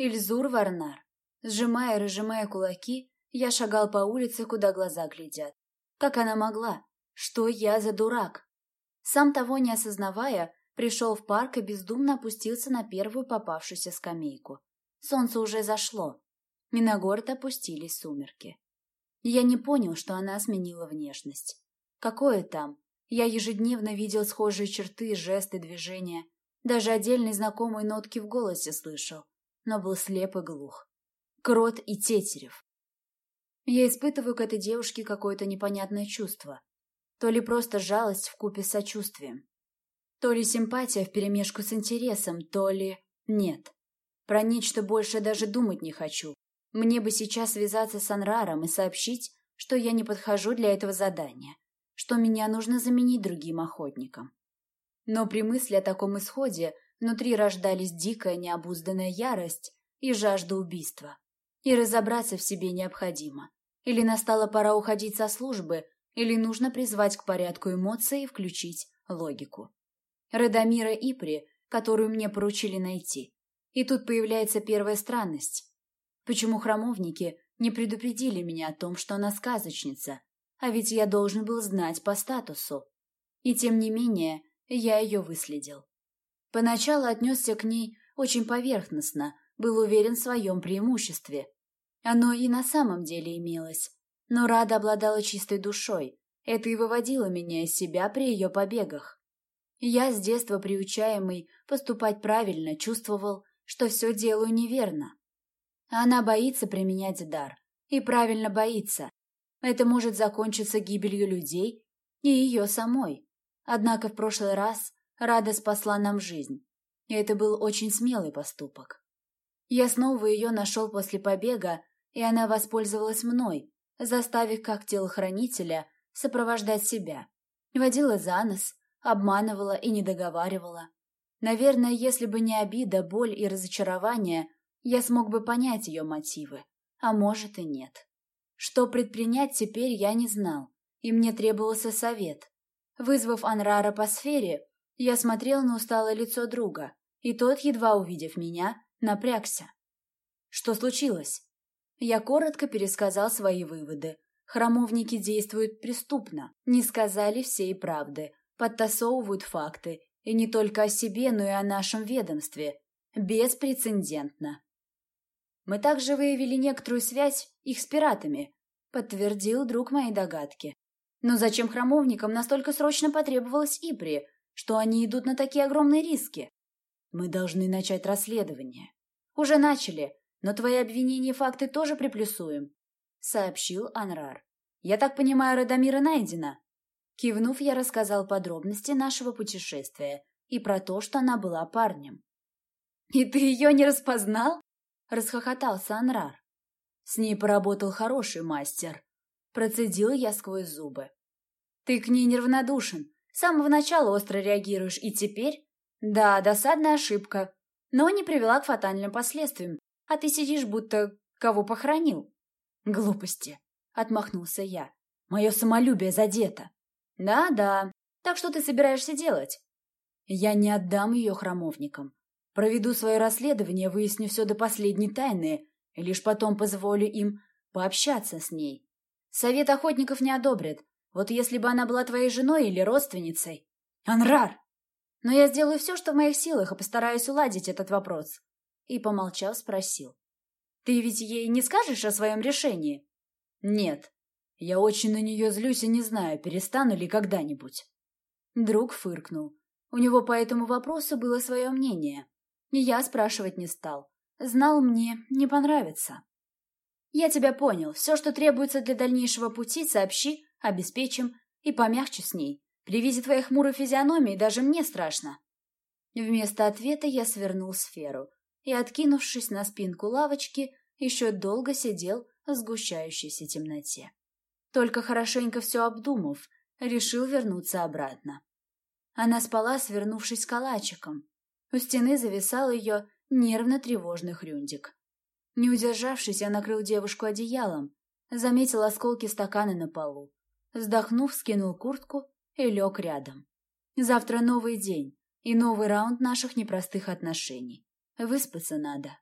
Ильзур Варнар. Сжимая и разжимая кулаки, я шагал по улице, куда глаза глядят. Как она могла? Что я за дурак? Сам того не осознавая, пришел в парк и бездумно опустился на первую попавшуюся скамейку. Солнце уже зашло, и на город опустились сумерки. Я не понял, что она сменила внешность. Какое там? Я ежедневно видел схожие черты, жесты, движения. Даже отдельные знакомые нотки в голосе слышал, но был слеп и глух. Крот и Тетерев. Я испытываю к этой девушке какое-то непонятное чувство. То ли просто жалость в купе с сочувствием. То ли симпатия вперемешку с интересом, то ли... Нет. Про нечто больше даже думать не хочу. Мне бы сейчас связаться с Анраром и сообщить, что я не подхожу для этого задания, что меня нужно заменить другим охотником. Но при мысли о таком исходе внутри рождались дикая необузданная ярость и жажда убийства. И разобраться в себе необходимо. Или настала пора уходить со службы, или нужно призвать к порядку эмоции и включить логику. Радомира Ипри, которую мне поручили найти. И тут появляется первая странность. Почему храмовники не предупредили меня о том, что она сказочница? А ведь я должен был знать по статусу. И тем не менее, я ее выследил. Поначалу отнесся к ней очень поверхностно, был уверен в своем преимуществе. Оно и на самом деле имелось. Но Рада обладала чистой душой. Это и выводило меня из себя при ее побегах. Я, с детства приучаемый поступать правильно, чувствовал, что все делаю неверно. Она боится применять дар. И правильно боится. Это может закончиться гибелью людей и ее самой. Однако в прошлый раз Рада спасла нам жизнь. И это был очень смелый поступок. Я снова ее нашел после побега, и она воспользовалась мной, заставив как телохранителя сопровождать себя. Водила за нос, обманывала и не договаривала. Наверное, если бы не обида, боль и разочарование, я смог бы понять ее мотивы, а может и нет. Что предпринять теперь я не знал, и мне требовался совет. Вызвав Анрара по сфере, я смотрел на усталое лицо друга, и тот, едва увидев меня, напрягся. Что случилось? Я коротко пересказал свои выводы. Храмовники действуют преступно, не сказали всей правды, подтасовывают факты, и не только о себе, но и о нашем ведомстве. Беспрецедентно. Мы также выявили некоторую связь их с пиратами, подтвердил друг моей догадки. Но зачем храмовникам настолько срочно потребовалось Ипри, что они идут на такие огромные риски? Мы должны начать расследование. Уже начали, но твои обвинения и факты тоже приплюсуем, сообщил Анрар. Я так понимаю, Радомира найдена. Кивнув, я рассказал подробности нашего путешествия и про то, что она была парнем. «И ты ее не распознал?» — расхохотался Анрар. «С ней поработал хороший мастер», — процедил я сквозь зубы. «Ты к ней неравнодушен. С самого начала остро реагируешь, и теперь...» «Да, досадная ошибка, но не привела к фатальным последствиям, а ты сидишь, будто кого похоронил». «Глупости», — отмахнулся я. «Мое самолюбие задето». «Да-да. Так что ты собираешься делать?» «Я не отдам ее храмовникам. Проведу свое расследование, выясню все до последней тайны, и лишь потом позволю им пообщаться с ней. Совет охотников не одобрит. Вот если бы она была твоей женой или родственницей. Анрар! Но я сделаю все, что в моих силах, и постараюсь уладить этот вопрос. И, помолчав, спросил. Ты ведь ей не скажешь о своем решении? Нет. Я очень на нее злюсь и не знаю, перестану ли когда-нибудь. Друг фыркнул. У него по этому вопросу было свое мнение. Я спрашивать не стал. Знал, мне не понравится. Я тебя понял. Все, что требуется для дальнейшего пути, сообщи, обеспечим и помягче с ней. При виде твоей хмурой физиономии даже мне страшно. Вместо ответа я свернул сферу и, откинувшись на спинку лавочки, еще долго сидел в сгущающейся темноте. Только хорошенько все обдумав, решил вернуться обратно. Она спала, свернувшись калачиком, у стены зависал ее нервно-тревожный хрюндик. Не удержавшись, я накрыл девушку одеялом, заметил осколки стакана на полу. Вздохнув, скинул куртку и лег рядом. Завтра новый день и новый раунд наших непростых отношений. Выспаться надо.